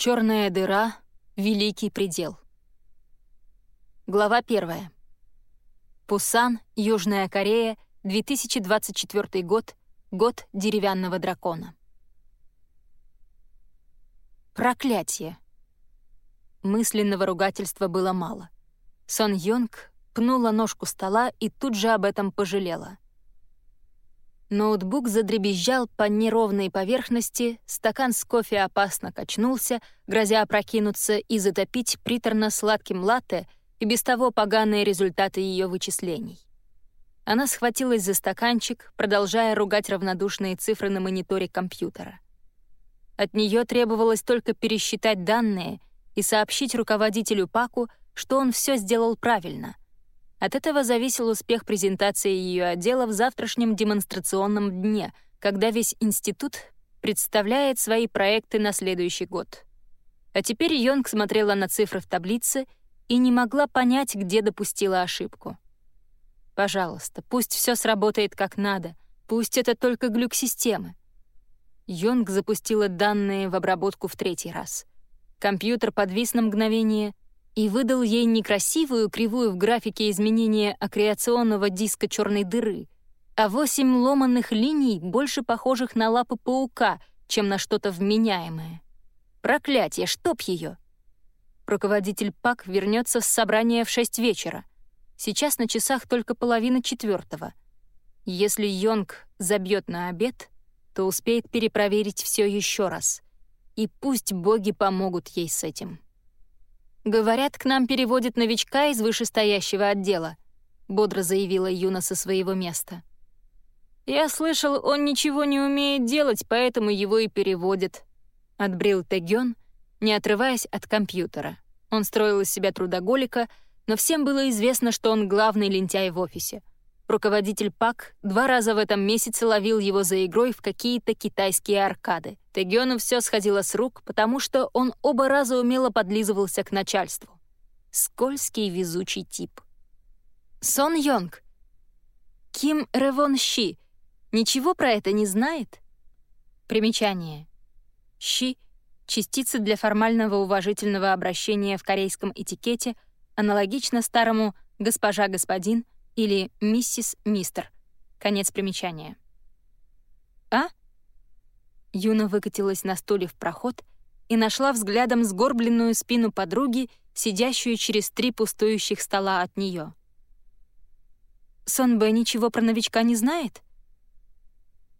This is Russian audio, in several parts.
Черная дыра — великий предел. Глава первая. Пусан, Южная Корея, 2024 год, год деревянного дракона. Проклятие. Мысленного ругательства было мало. Сон Йонг пнула ножку стола и тут же об этом пожалела — Ноутбук задребезжал по неровной поверхности, стакан с кофе опасно качнулся, грозя опрокинуться и затопить приторно-сладким латте и без того поганые результаты ее вычислений. Она схватилась за стаканчик, продолжая ругать равнодушные цифры на мониторе компьютера. От нее требовалось только пересчитать данные и сообщить руководителю Паку, что он все сделал правильно — от этого зависел успех презентации ее отдела в завтрашнем демонстрационном дне, когда весь институт представляет свои проекты на следующий год. А теперь Йонг смотрела на цифры в таблице и не могла понять, где допустила ошибку. Пожалуйста, пусть все сработает как надо, пусть это только глюк системы. Йонг запустила данные в обработку в третий раз. Компьютер подвис на мгновение — и выдал ей некрасивую кривую в графике изменения аккреационного диска черной дыры, а восемь ломанных линий, больше похожих на лапы паука, чем на что-то вменяемое. Проклятие, чтоб ее! Руководитель ПАК вернется с собрания в шесть вечера. Сейчас на часах только половина четвертого. Если Йонг забьет на обед, то успеет перепроверить все еще раз. И пусть боги помогут ей с этим. «Говорят, к нам переводят новичка из вышестоящего отдела», — бодро заявила Юна со своего места. «Я слышал, он ничего не умеет делать, поэтому его и переводят», — отбрил Тегён, не отрываясь от компьютера. Он строил из себя трудоголика, но всем было известно, что он главный лентяй в офисе. Руководитель ПАК два раза в этом месяце ловил его за игрой в какие-то китайские аркады. Тегёну все сходило с рук, потому что он оба раза умело подлизывался к начальству. Скользкий везучий тип. Сон Йонг. Ким Ревон Щи. Ничего про это не знает? Примечание. Щи — частица для формального уважительного обращения в корейском этикете, аналогично старому «госпожа-господин» или «миссис Мистер». Конец примечания. «А?» Юна выкатилась на стуле в проход и нашла взглядом сгорбленную спину подруги, сидящую через три пустующих стола от нее. «Сон Б ничего про новичка не знает?»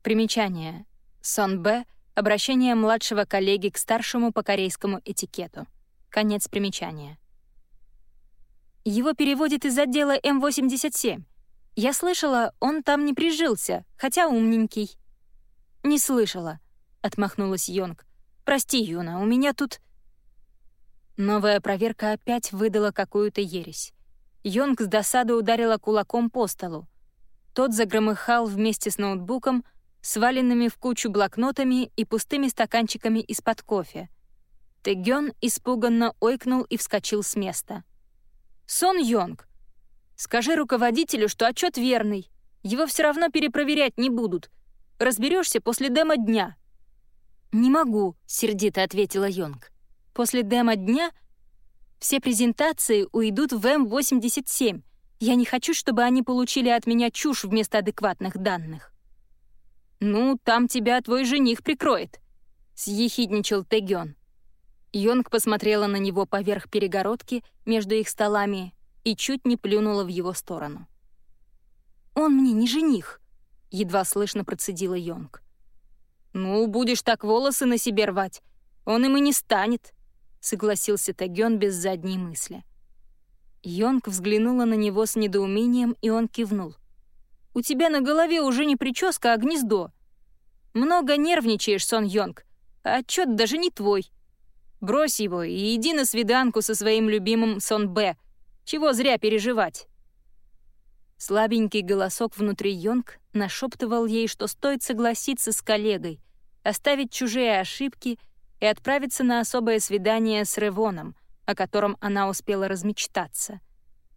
Примечание. Сон Б — обращение младшего коллеги к старшему по корейскому этикету. Конец примечания. Его переводят из отдела М-87. Я слышала, он там не прижился, хотя умненький». «Не слышала», — отмахнулась Йонг. «Прости, Юна, у меня тут...» Новая проверка опять выдала какую-то ересь. Йонг с досады ударила кулаком по столу. Тот загромыхал вместе с ноутбуком, сваленными в кучу блокнотами и пустыми стаканчиками из-под кофе. Тегён испуганно ойкнул и вскочил с места. Сон Йонг, скажи руководителю, что отчет верный. Его все равно перепроверять не будут. Разберешься после демо-дня». «Не могу», — сердито ответила Йонг. «После демо-дня все презентации уйдут в М-87. Я не хочу, чтобы они получили от меня чушь вместо адекватных данных». «Ну, там тебя твой жених прикроет», — съехидничал Тегён. Йонг посмотрела на него поверх перегородки между их столами и чуть не плюнула в его сторону. «Он мне не жених», — едва слышно процедила Йонг. «Ну, будешь так волосы на себе рвать, он им и не станет», — согласился Тагён без задней мысли. Йонг взглянула на него с недоумением, и он кивнул. «У тебя на голове уже не прическа, а гнездо. Много нервничаешь, Сон Йонг, а отчет даже не твой. Брось его и иди на свиданку со своим любимым Сон Б. Чего зря переживать?» Слабенький голосок внутри Йонг нашептывал ей, что стоит согласиться с коллегой, оставить чужие ошибки и отправиться на особое свидание с Ревоном, о котором она успела размечтаться.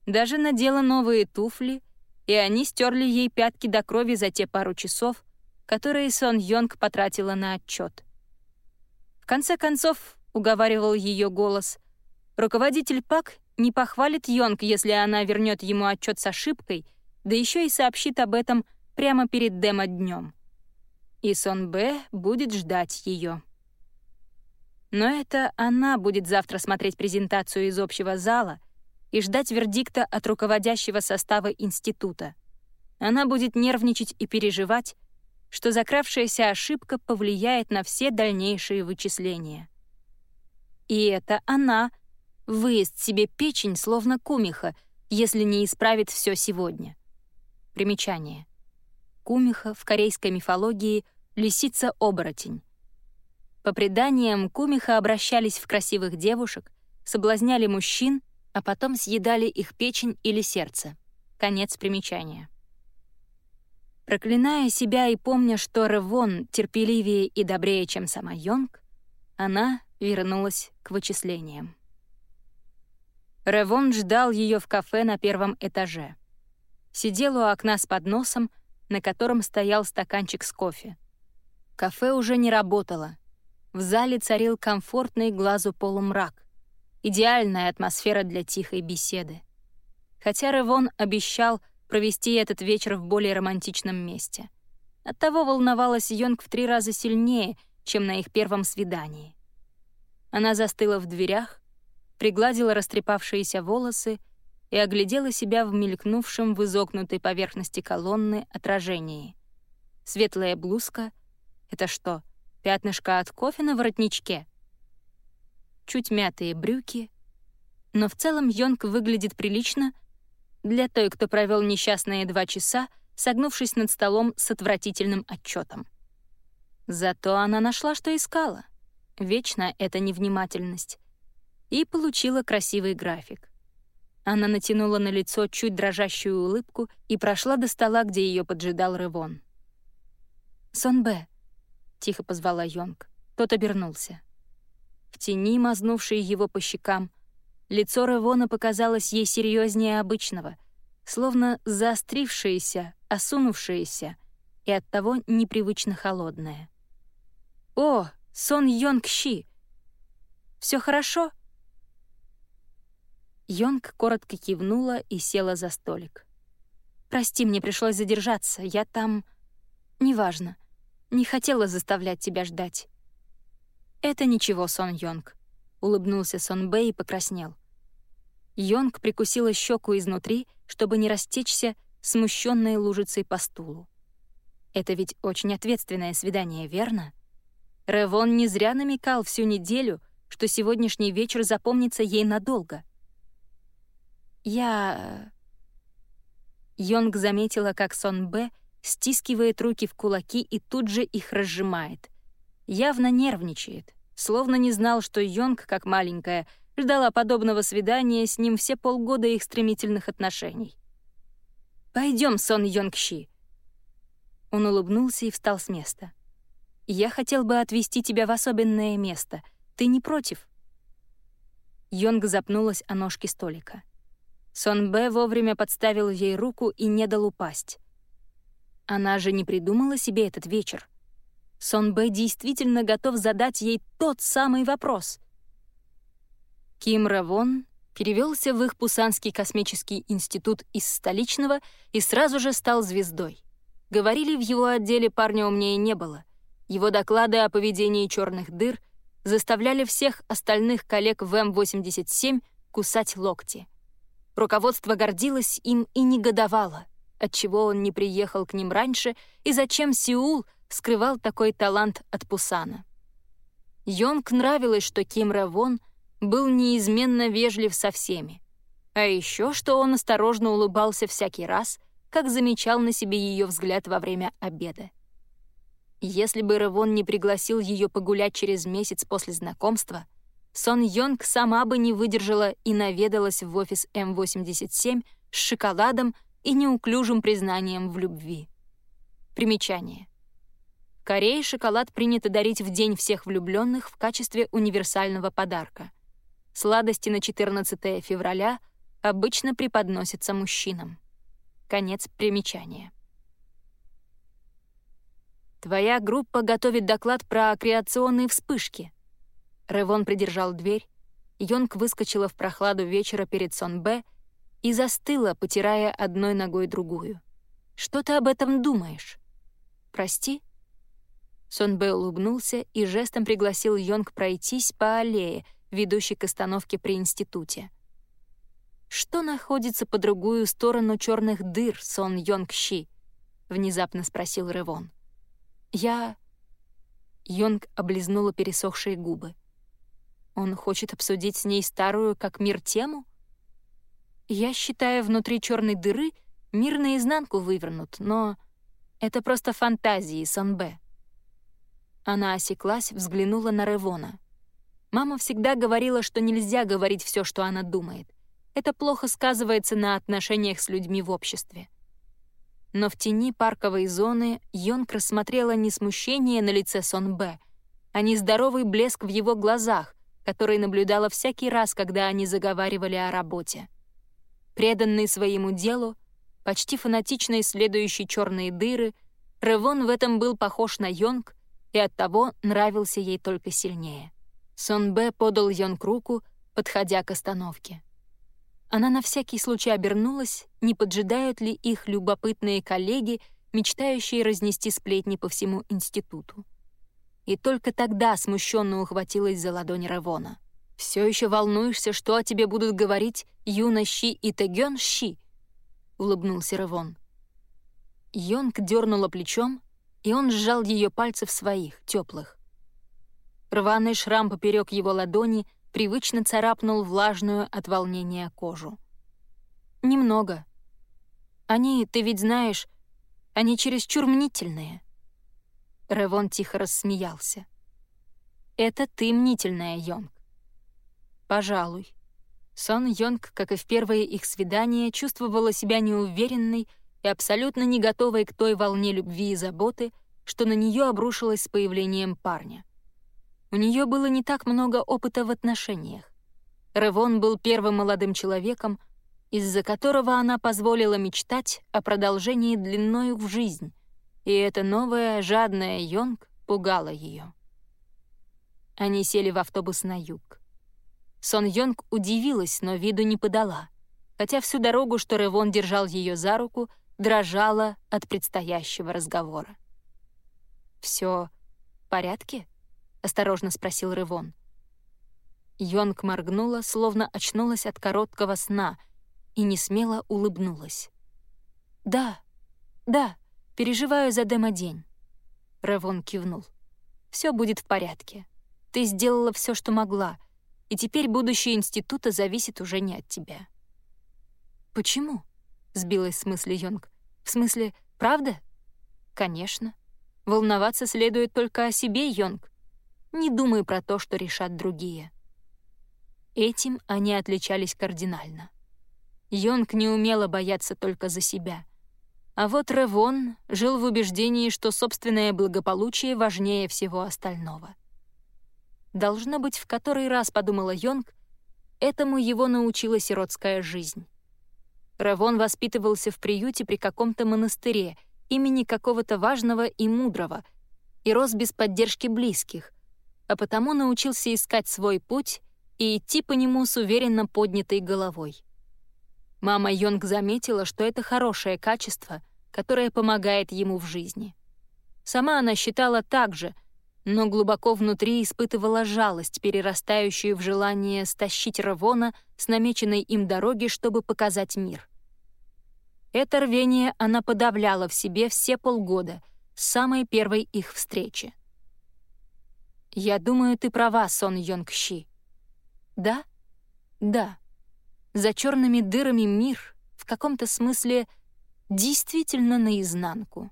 Даже надела новые туфли, и они стерли ей пятки до крови за те пару часов, которые Сон Йонг потратила на отчет. В конце концов, — уговаривал ее голос. Руководитель ПАК не похвалит Йонг, если она вернет ему отчет с ошибкой, да еще и сообщит об этом прямо перед демо-днем. И Сон Б будет ждать ее. Но это она будет завтра смотреть презентацию из общего зала и ждать вердикта от руководящего состава института. Она будет нервничать и переживать, что закравшаяся ошибка повлияет на все дальнейшие вычисления. И это она выест себе печень, словно кумиха, если не исправит все сегодня. Примечание. Кумиха в корейской мифологии — лисица-оборотень. По преданиям, кумиха обращались в красивых девушек, соблазняли мужчин, а потом съедали их печень или сердце. Конец примечания. Проклиная себя и помня, что Ревон терпеливее и добрее, чем сама Йонг, она вернулась к вычислениям. Ревон ждал ее в кафе на первом этаже. Сидел у окна с подносом, на котором стоял стаканчик с кофе. Кафе уже не работало. В зале царил комфортный глазу полумрак. Идеальная атмосфера для тихой беседы. Хотя Ревон обещал провести этот вечер в более романтичном месте. Оттого волновалась Йонг в три раза сильнее, чем на их первом свидании. Она застыла в дверях, пригладила растрепавшиеся волосы и оглядела себя в мелькнувшем в изогнутой поверхности колонны отражении. Светлая блузка — это что, пятнышко от кофе на воротничке? Чуть мятые брюки. Но в целом Йонг выглядит прилично для той, кто провел несчастные два часа, согнувшись над столом с отвратительным отчетом. Зато она нашла, что искала. Вечно это невнимательность. И получила красивый график. Она натянула на лицо чуть дрожащую улыбку и прошла до стола, где ее поджидал Ревон. «Сон Б», — тихо позвала Йонг. Тот обернулся. В тени, мазнувшей его по щекам, Лицо Ревона показалось ей серьезнее обычного, словно заострившееся, осунувшееся и оттого непривычно холодное. «О, Сон Йонг Щи! Все хорошо?» Йонг коротко кивнула и села за столик. «Прости, мне пришлось задержаться. Я там... Неважно. Не хотела заставлять тебя ждать». «Это ничего, Сон Йонг», — улыбнулся Сон Бэй и покраснел. Йонг прикусила щеку изнутри, чтобы не растечься смущенной лужицей по стулу. Это ведь очень ответственное свидание, верно? Ревон не зря намекал всю неделю, что сегодняшний вечер запомнится ей надолго. Я... Йонг заметила, как Сон Б стискивает руки в кулаки и тут же их разжимает. Явно нервничает, словно не знал, что Йонг, как маленькая, ждала подобного свидания с ним все полгода их стремительных отношений. Пойдем, Сон Йонгщи. Он улыбнулся и встал с места. «Я хотел бы отвезти тебя в особенное место. Ты не против?» Йонг запнулась о ножке столика. Сон Б вовремя подставил ей руку и не дал упасть. Она же не придумала себе этот вечер. Сон Б действительно готов задать ей тот самый вопрос — Ким Равон перевелся в их Пусанский космический институт из столичного и сразу же стал звездой. Говорили, в его отделе парня умнее не было. Его доклады о поведении черных дыр заставляли всех остальных коллег в М-87 кусать локти. Руководство гордилось им и негодовало, отчего он не приехал к ним раньше и зачем Сеул скрывал такой талант от Пусана. Йонг нравилось, что Ким Равон — был неизменно вежлив со всеми. А еще, что он осторожно улыбался всякий раз, как замечал на себе ее взгляд во время обеда. Если бы Ревон не пригласил ее погулять через месяц после знакомства, Сон Йонг сама бы не выдержала и наведалась в офис М87 с шоколадом и неуклюжим признанием в любви. Примечание. В Корее шоколад принято дарить в День всех влюбленных в качестве универсального подарка — Сладости на 14 февраля обычно преподносятся мужчинам. Конец примечания. Твоя группа готовит доклад про креационные вспышки. Ревон придержал дверь, Йонг выскочила в прохладу вечера перед Сон Б и застыла, потирая одной ногой другую. «Что ты об этом думаешь?» «Прости?» Сон Б улыбнулся и жестом пригласил Йонг пройтись по аллее, ведущей к остановке при институте. «Что находится по другую сторону черных дыр, Сон Йонг Щи?» — внезапно спросил Ревон. «Я...» Йонг облизнула пересохшие губы. Он хочет обсудить с ней старую как мир тему? Я считаю, внутри черной дыры мир наизнанку вывернут, но это просто фантазии Сонбе. Она осеклась, взглянула на Ревона. Мама всегда говорила, что нельзя говорить все, что она думает. Это плохо сказывается на отношениях с людьми в обществе. Но в тени парковой зоны Йонг рассмотрела не смущение на лице Сонбе, а нездоровый блеск в его глазах, который наблюдала всякий раз, когда они заговаривали о работе. Преданный своему делу, почти фанатично исследующий черные дыры, Ревон в этом был похож на Йонг и оттого нравился ей только сильнее. Сон Б подал Йонг руку, подходя к остановке. Она на всякий случай обернулась, не поджидают ли их любопытные коллеги, мечтающие разнести сплетни по всему институту и только тогда смущенно ухватилась за ладонь Равона. «Все еще волнуешься, что о тебе будут говорить Юна Щи и Тегён Щи?» — улыбнулся Равон. Йонг дернула плечом, и он сжал ее пальцы в своих, теплых. Рваный шрам поперек его ладони привычно царапнул влажную от волнения кожу. «Немного. Они, ты ведь знаешь, они чересчур мнительные». Ревон тихо рассмеялся. «Это ты мнительная, Йонг». «Пожалуй». Сон Йонг, как и в первое их свидание, чувствовала себя неуверенной и абсолютно не готовой к той волне любви и заботы, что на нее обрушилось с появлением парня. У нее было не так много опыта в отношениях. Ревон был первым молодым человеком, из-за которого она позволила мечтать о продолжении длиною в жизнь, и эта новая, жадная Йонг пугала ее. Они сели в автобус на юг. Сон Йонг удивилась, но виду не подала, хотя всю дорогу, что Ревон держал ее за руку, дрожала от предстоящего разговора. «Все в порядке?» — осторожно спросил Ревон. Йонг моргнула, словно очнулась от короткого сна, и несмело улыбнулась. «Да, да», Переживаю за Дема-день». Равон кивнул. Все будет в порядке. Ты сделала все, что могла, и теперь будущее института зависит уже не от тебя». «Почему?» — сбилась с мысли Йонг. «В смысле, правда?» «Конечно. Волноваться следует только о себе, Йонг. Не думай про то, что решат другие». Этим они отличались кардинально. Йонг не умела бояться только за себя — а вот Ревон жил в убеждении, что собственное благополучие важнее всего остального. Должно быть, в который раз подумала Йонг, этому его научила сиротская жизнь. Равон воспитывался в приюте при каком-то монастыре имени какого-то важного и мудрого и рос без поддержки близких, а потому научился искать свой путь и идти по нему с уверенно поднятой головой. Мама Йонг заметила, что это хорошее качество, которое помогает ему в жизни. Сама она считала так же, но глубоко внутри испытывала жалость, перерастающую в желание стащить Равона с намеченной им дороги, чтобы показать мир. Это рвение она подавляла в себе все полгода, с самой первой их встречи. «Я думаю, ты права, Сон Йонгщи». «Да? Да. За черными дырами мир, в каком-то смысле, действительно наизнанку.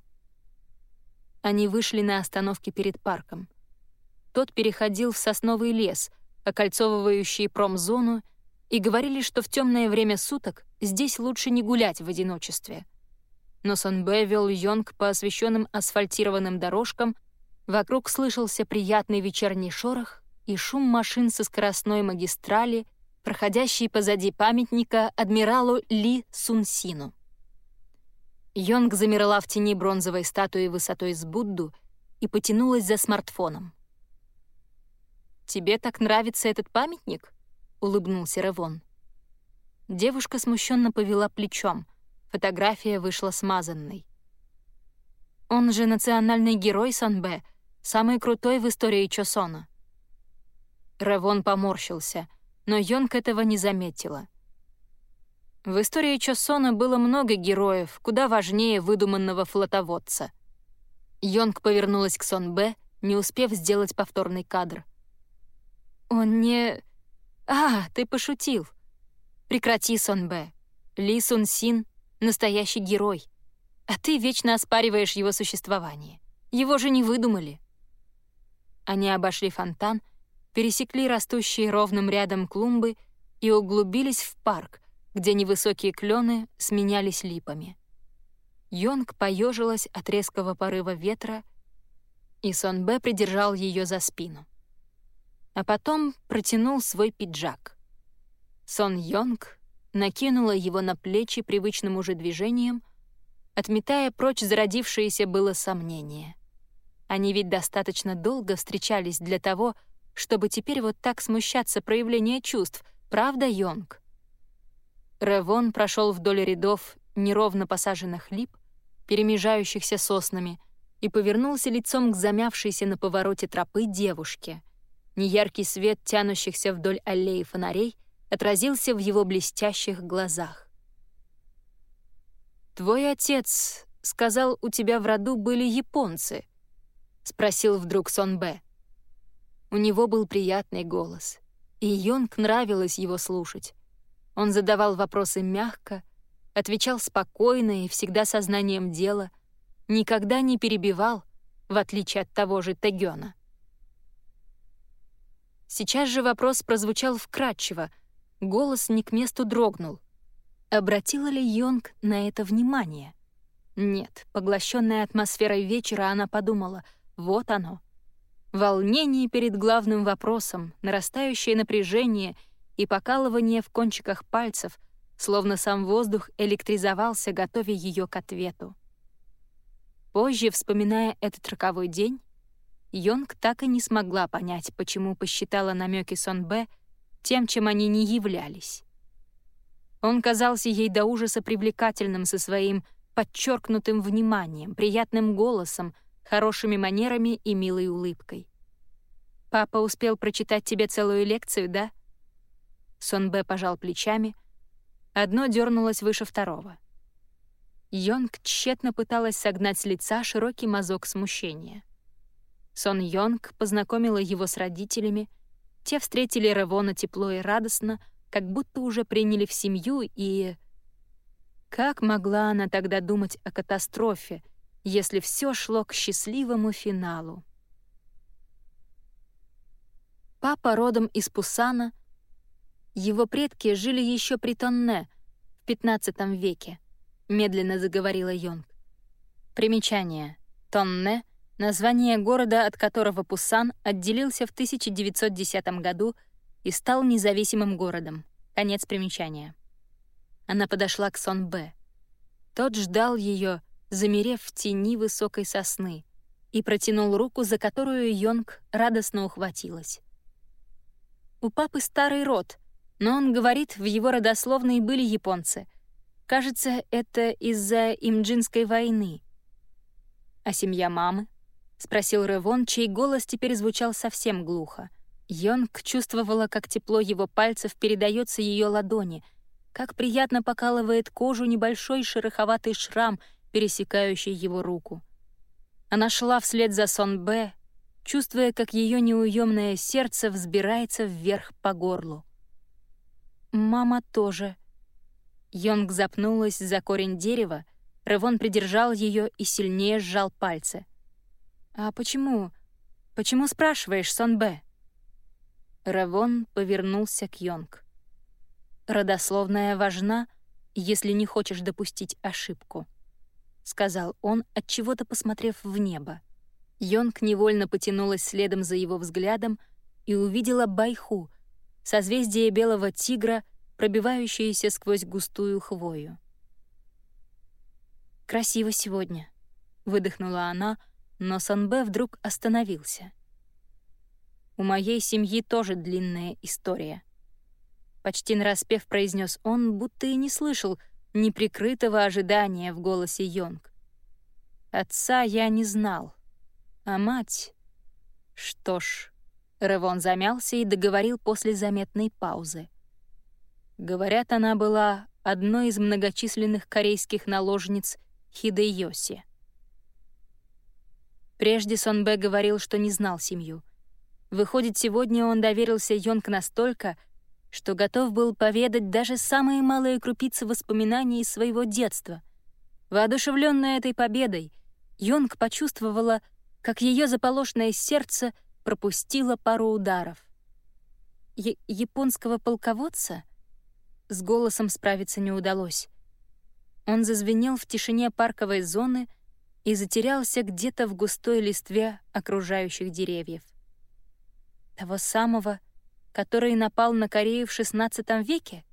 Они вышли на остановке перед парком. Тот переходил в сосновый лес, окольцовывающий промзону, и говорили, что в темное время суток здесь лучше не гулять в одиночестве. Но Сонбэ вел Йонг по освещенным асфальтированным дорожкам, вокруг слышался приятный вечерний шорох и шум машин со скоростной магистрали — проходящий позади памятника адмиралу Ли Сунсину. Йонг замерла в тени бронзовой статуи высотой с Будду и потянулась за смартфоном. тебе так нравится этот памятник?» — улыбнулся Ревон. Девушка смущенно повела плечом. Фотография вышла смазанной. «Он же национальный герой Санбе, самый крутой в истории Чосона». Ревон поморщился, но Йонг этого не заметила — в истории Чосона было много героев, куда важнее выдуманного флотоводца. Йонг повернулась к Сон Б, не успев сделать повторный кадр. «Он не... А, ты пошутил. Прекрати, Сон Б. Ли Сун Син — настоящий герой, а ты вечно оспариваешь его существование. Его же не выдумали». Они обошли фонтан, пересекли растущие ровным рядом клумбы и углубились в парк — где невысокие клены сменялись липами. Йонг поежилась от резкого порыва ветра, и Сон Б придержал ее за спину. А потом протянул свой пиджак. Сон Йонг накинула его на плечи привычным уже движением, отметая прочь зародившееся было сомнение. Они ведь достаточно долго встречались для того, чтобы теперь вот так смущаться проявления чувств, правда, Йонг? Ревон прошел вдоль рядов неровно посаженных лип, перемежающихся соснами, и повернулся лицом к замявшейся на повороте тропы девушке. Неяркий свет тянущихся вдоль аллеи фонарей отразился в его блестящих глазах. «Твой отец сказал, у тебя в роду были японцы?» — спросил вдруг Сон Б. У него был приятный голос, и Йонг нравилось его слушать. Он задавал вопросы мягко, отвечал спокойно и всегда сознанием дела, никогда не перебивал, в отличие от того же Тегёна. Сейчас же вопрос прозвучал вкратчиво, голос не к месту дрогнул. Обратила ли Йонг на это внимание? Нет, поглощенная атмосферой вечера, она подумала, вот оно. Волнение перед главным вопросом, нарастающее напряжение — и покалывание в кончиках пальцев, словно сам воздух электризовался, готовя ее к ответу. Позже, вспоминая этот роковой день, Йонг так и не смогла понять, почему посчитала намеки Сон Б тем, чем они не являлись. Он казался ей до ужаса привлекательным со своим подчеркнутым вниманием, приятным голосом, хорошими манерами и милой улыбкой. «Папа успел прочитать тебе целую лекцию, да?» Сон Б пожал плечами. Одно дернулось выше второго. Йонг тщетно пыталась согнать с лица широкий мазок смущения. Сон Йонг познакомила его с родителями. Те встретили Ревона тепло и радостно, как будто уже приняли в семью и... Как могла она тогда думать о катастрофе, если все шло к счастливому финалу? Папа родом из Пусана — его предки жили еще при Тонне в XV веке, медленно заговорила Йонг. Примечание. Тонне — название города, от которого Пусан отделился в 1910 году и стал независимым городом. Конец примечания. Она подошла к Сон Б. Тот ждал ее, замерев в тени высокой сосны, и протянул руку, за которую Йонг радостно ухватилась. «У папы старый род», но он говорит, в его родословной были японцы. Кажется, это из-за имджинской войны. «А семья мамы?» — спросил Ревон, чей голос теперь звучал совсем глухо. Йонг чувствовала, как тепло его пальцев передается ее ладони, как приятно покалывает кожу небольшой шероховатый шрам, пересекающий его руку. Она шла вслед за Сон Б, чувствуя, как ее неуемное сердце взбирается вверх по горлу. Мама тоже. Йонг запнулась за корень дерева, Ревон придержал ее и сильнее сжал пальцы. «А почему? Почему спрашиваешь, Сон Б?» Ревон повернулся к Йонг. «Родословная важна, если не хочешь допустить ошибку», — сказал он, от чего то посмотрев в небо. Йонг невольно потянулась следом за его взглядом и увидела Байху — созвездие белого тигра, пробивающееся сквозь густую хвою. «Красиво сегодня», — выдохнула она, но Санбе вдруг остановился. У моей семьи тоже длинная история. Почти нараспев произнес он, будто и не слышал неприкрытого ожидания в голосе Йонг. Отца я не знал, а мать... Что ж, Ревон замялся и договорил после заметной паузы. Говорят, она была одной из многочисленных корейских наложниц Хидейоси. Прежде Сонбе говорил, что не знал семью. Выходит, сегодня он доверился Йонг настолько, что готов был поведать даже самые малые крупицы воспоминаний из своего детства. Воодушевленная этой победой, Йонг почувствовала, как ее заполошное сердце пропустило пару ударов. Е японского полководца с голосом справиться не удалось. Он зазвенел в тишине парковой зоны и затерялся где-то в густой листве окружающих деревьев. Того самого, который напал на Корею в XVI веке?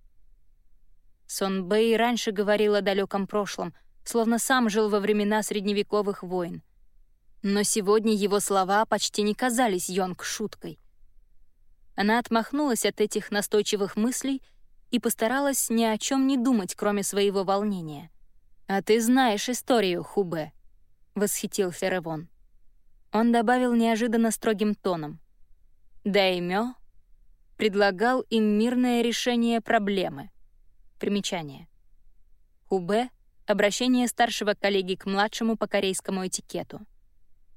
Сон Бэй раньше говорил о далеком прошлом, словно сам жил во времена средневековых войн. Но сегодня его слова почти не казались Йонг шуткой. Она отмахнулась от этих настойчивых мыслей и постаралась ни о чем не думать, кроме своего волнения. «А ты знаешь историю, Хубе», — восхитился Ревон. Он добавил неожиданно строгим тоном. «Даймё предлагал им мирное решение проблемы. Примечание. Хубе — обращение старшего коллеги к младшему по корейскому этикету.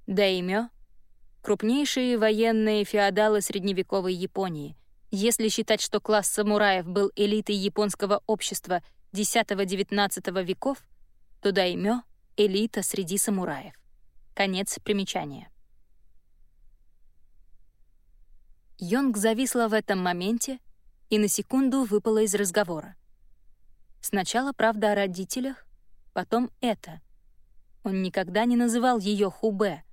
Даймё — крупнейшие военные феодалы средневековой Японии. Если считать, что класс самураев был элитой японского общества X-XIX веков, то даймё — элита среди самураев. Конец примечания. Йонг зависла в этом моменте и на секунду выпала из разговора. Сначала правда о родителях, потом это. Он никогда не называл ее Хубе.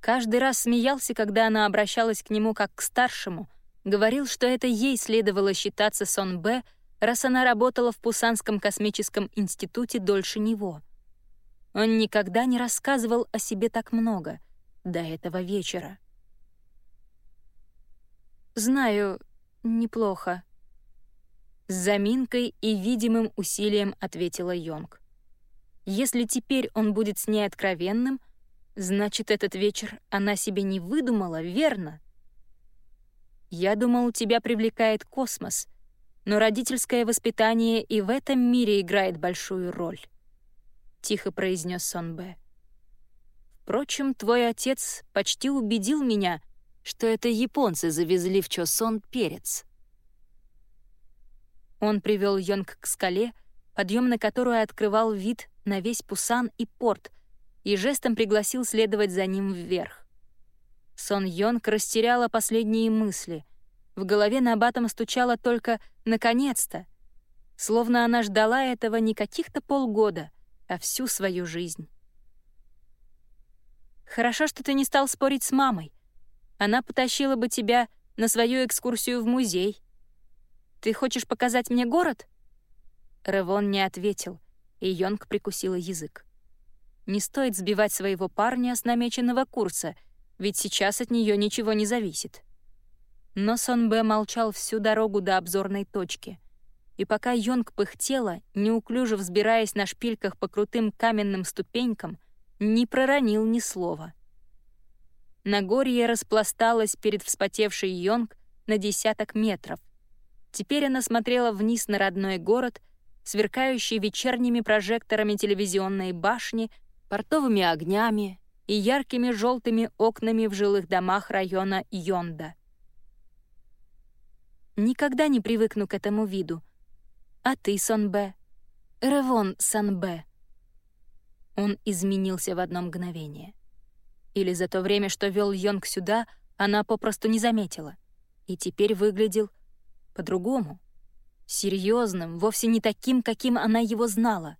Каждый раз смеялся, когда она обращалась к нему как к старшему, говорил, что это ей следовало считаться Сон Б, раз она работала в Пусанском космическом институте дольше него. Он никогда не рассказывал о себе так много до этого вечера. «Знаю, неплохо». С заминкой и видимым усилием ответила Йонг. «Если теперь он будет с ней откровенным, значит, этот вечер она себе не выдумала, верно?» «Я думал, тебя привлекает космос», но родительское воспитание и в этом мире играет большую роль», — тихо произнес Сон Бэ. «Впрочем, твой отец почти убедил меня, что это японцы завезли в Чосон перец. Он привел Йонг к скале, подъем на которую открывал вид на весь Пусан и порт, и жестом пригласил следовать за ним вверх. Сон Йонг растеряла последние мысли. В голове на батом стучало только «наконец-то», словно она ждала этого не каких-то полгода, а всю свою жизнь. «Хорошо, что ты не стал спорить с мамой», она потащила бы тебя на свою экскурсию в музей. Ты хочешь показать мне город?» Ревон не ответил, и Йонг прикусила язык. Не стоит сбивать своего парня с намеченного курса, ведь сейчас от нее ничего не зависит. Но Сон Б молчал всю дорогу до обзорной точки. И пока Йонг пыхтела, неуклюже взбираясь на шпильках по крутым каменным ступенькам, не проронил ни слова. Нагорье распласталось перед вспотевшей Йонг на десяток метров. Теперь она смотрела вниз на родной город, сверкающий вечерними прожекторами телевизионной башни, портовыми огнями и яркими желтыми окнами в жилых домах района Йонда. Никогда не привыкну к этому виду. А ты, Сонбе? Ревон Санбе. Он изменился в одно мгновение. Или за то время, что вел Йонг сюда, она попросту не заметила. И теперь выглядел по-другому. Серьезным, вовсе не таким, каким она его знала.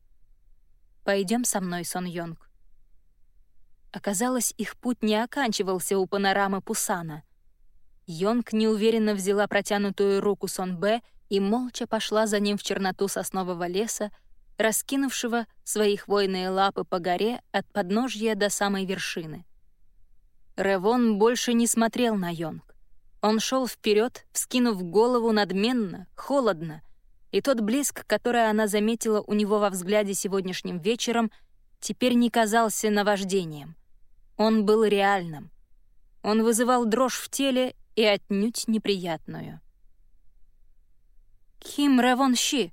Пойдем со мной, Сон Йонг. Оказалось, их путь не оканчивался у панорамы Пусана. Йонг неуверенно взяла протянутую руку Сон Б и молча пошла за ним в черноту соснового леса, раскинувшего свои хвойные лапы по горе от подножья до самой вершины. Ревон больше не смотрел на Йонг. Он шел вперед, вскинув голову надменно, холодно, и тот блеск, который она заметила у него во взгляде сегодняшним вечером, теперь не казался наваждением. Он был реальным. Он вызывал дрожь в теле и отнюдь неприятную. «Ким Равонши!»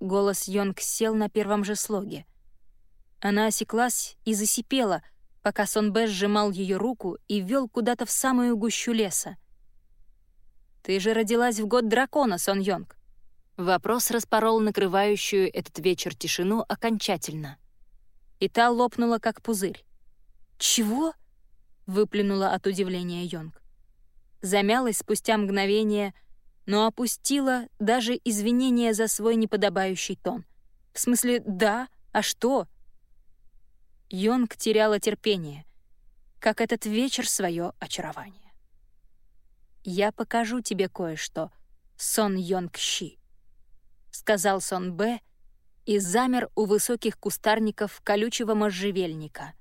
Голос Йонг сел на первом же слоге. Она осеклась и засипела, пока Сонбэ сжимал ее руку и вел куда-то в самую гущу леса. «Ты же родилась в год дракона, Сон Йонг!» Вопрос распорол накрывающую этот вечер тишину окончательно. И та лопнула, как пузырь. «Чего?» — выплюнула от удивления Йонг. Замялась спустя мгновение — но опустила даже извинения за свой неподобающий тон. В смысле, да, а что? Йонг теряла терпение, как этот вечер свое очарование. «Я покажу тебе кое-что, Сон Йонг Щи», — сказал Сон Б и замер у высоких кустарников колючего можжевельника.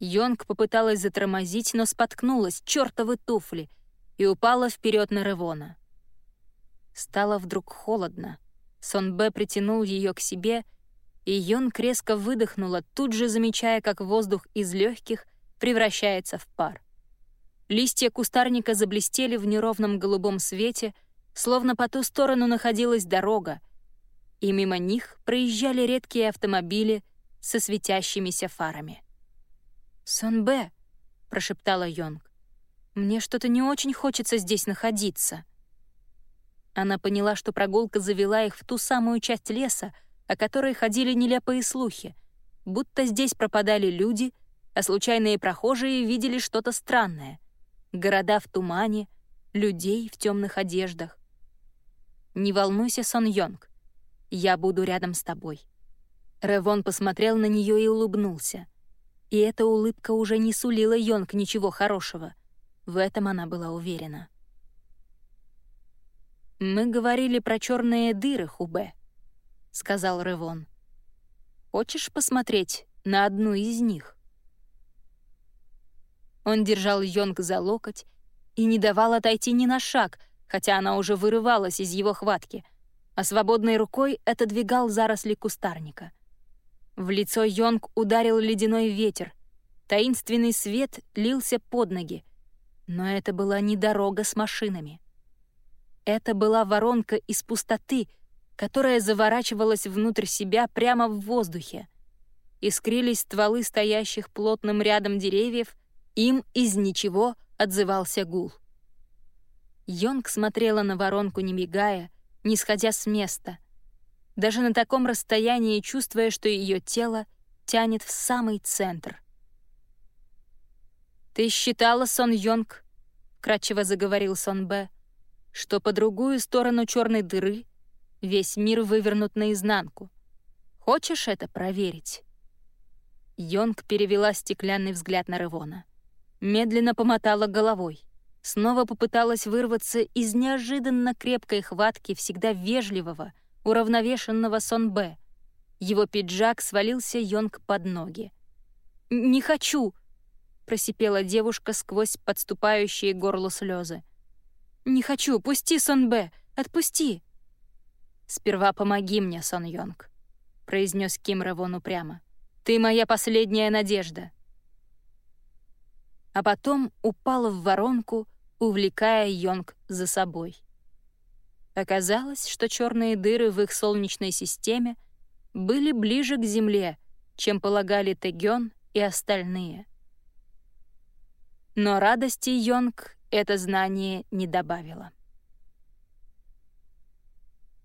Йонг попыталась затормозить, но споткнулась, чертовы туфли, и упала вперед на Ревона. Стало вдруг холодно. Сон Б притянул ее к себе, и Йон резко выдохнула, тут же замечая, как воздух из легких превращается в пар. Листья кустарника заблестели в неровном голубом свете, словно по ту сторону находилась дорога, и мимо них проезжали редкие автомобили со светящимися фарами. «Сон Б», — прошептала Йонг, — «мне что-то не очень хочется здесь находиться». Она поняла, что прогулка завела их в ту самую часть леса, о которой ходили нелепые слухи, будто здесь пропадали люди, а случайные прохожие видели что-то странное. Города в тумане, людей в темных одеждах. «Не волнуйся, Сон Йонг, я буду рядом с тобой». Ревон посмотрел на нее и улыбнулся. И эта улыбка уже не сулила Йонг ничего хорошего. В этом она была уверена. «Мы говорили про черные дыры, Хубе», — сказал Ревон. «Хочешь посмотреть на одну из них?» Он держал Йонг за локоть и не давал отойти ни на шаг, хотя она уже вырывалась из его хватки, а свободной рукой отодвигал заросли кустарника. В лицо Йонг ударил ледяной ветер, таинственный свет лился под ноги, но это была не дорога с машинами. Это была воронка из пустоты, которая заворачивалась внутрь себя прямо в воздухе. Искрились стволы стоящих плотным рядом деревьев, им из ничего отзывался гул. Йонг смотрела на воронку, не мигая, не сходя с места, даже на таком расстоянии чувствуя, что ее тело тянет в самый центр. «Ты считала, Сон Йонг?» — кратчево заговорил Сон Б что по другую сторону черной дыры весь мир вывернут наизнанку. Хочешь это проверить?» Йонг перевела стеклянный взгляд на Ревона. Медленно помотала головой. Снова попыталась вырваться из неожиданно крепкой хватки всегда вежливого, уравновешенного Сон Б. Его пиджак свалился Йонг под ноги. «Не хочу!» — просипела девушка сквозь подступающие горло слезы. «Не хочу, пусти, Сон Б, отпусти!» «Сперва помоги мне, Сон Йонг», — произнес Ким Равон упрямо. «Ты моя последняя надежда». А потом упала в воронку, увлекая Йонг за собой. Оказалось, что черные дыры в их солнечной системе были ближе к Земле, чем полагали Тегён и остальные. Но радости Йонг это знание не добавило.